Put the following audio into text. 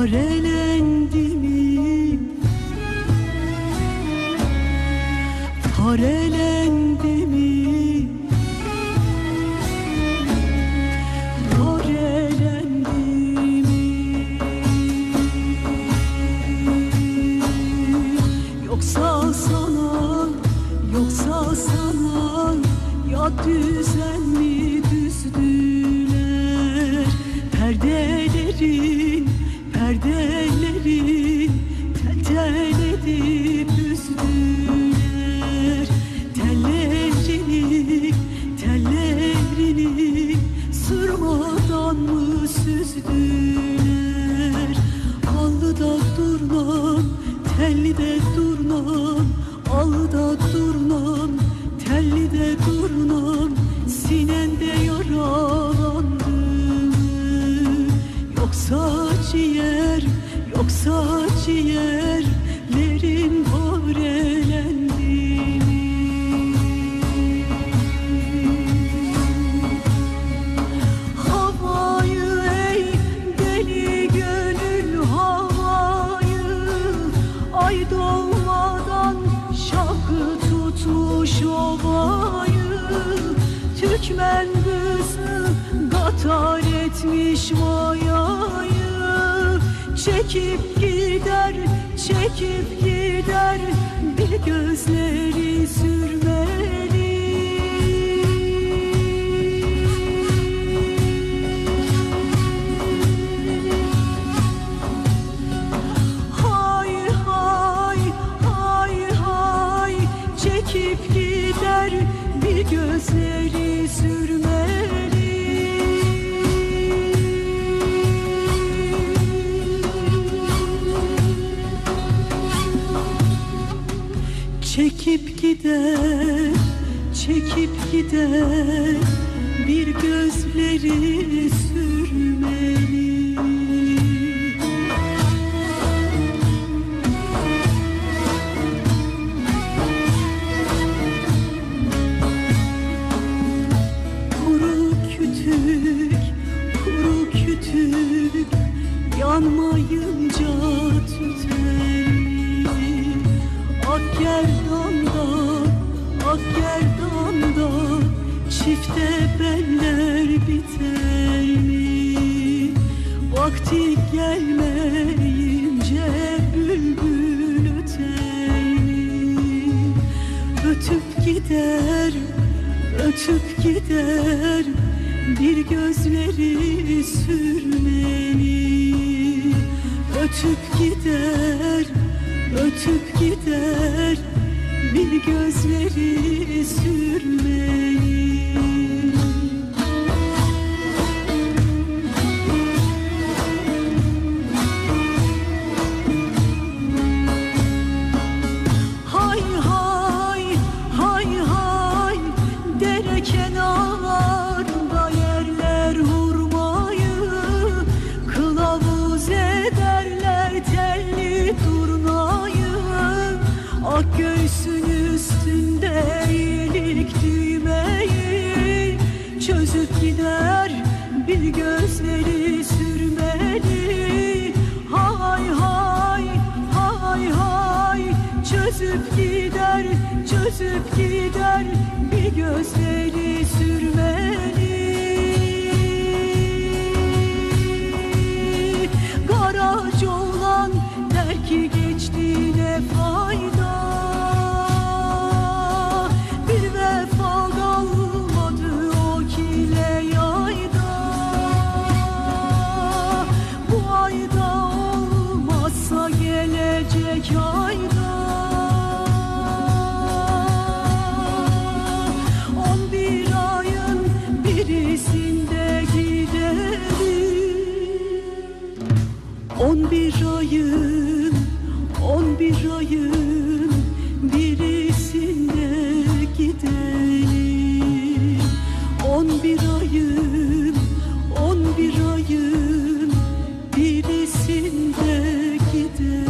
Karelendi mi? Karelendi mi? Karelendi? Yoksa sana, yoksa sana ya düzen düzdüler perdeleri? Telli de durnan Allıda durnan, telli de durnan Sinende yaralandı Yoksa ciğer, yoksa ciğerlerin parelendi Türkmen kızı gatar etmiş mayayı. Çekip gider, çekip gider Bir gözleri Çekip gider, çekip gider bir gözleri sürmeli Kuru kütük, kuru kütük Yanmayınca tüter? Ak gerdanda, ak gerdanda Çifte beller biter mi? Vakti gelmeyince bülbül öter mi? Ötüp gider, ötüp gider Bir gözleri sürmeli Ötüp gider, Bir gözleri sürmeli çözüp gider bir gözleri sürmeli. Garacı olan der ki geçtiğine fayda. Bir vefa kalmadı o kile yayda. Bu ayda olmazsa gelecek ayda 11 ayın 11 ayın birisinde gidelim. 11 ayın 11 ayın birisinde gidelim.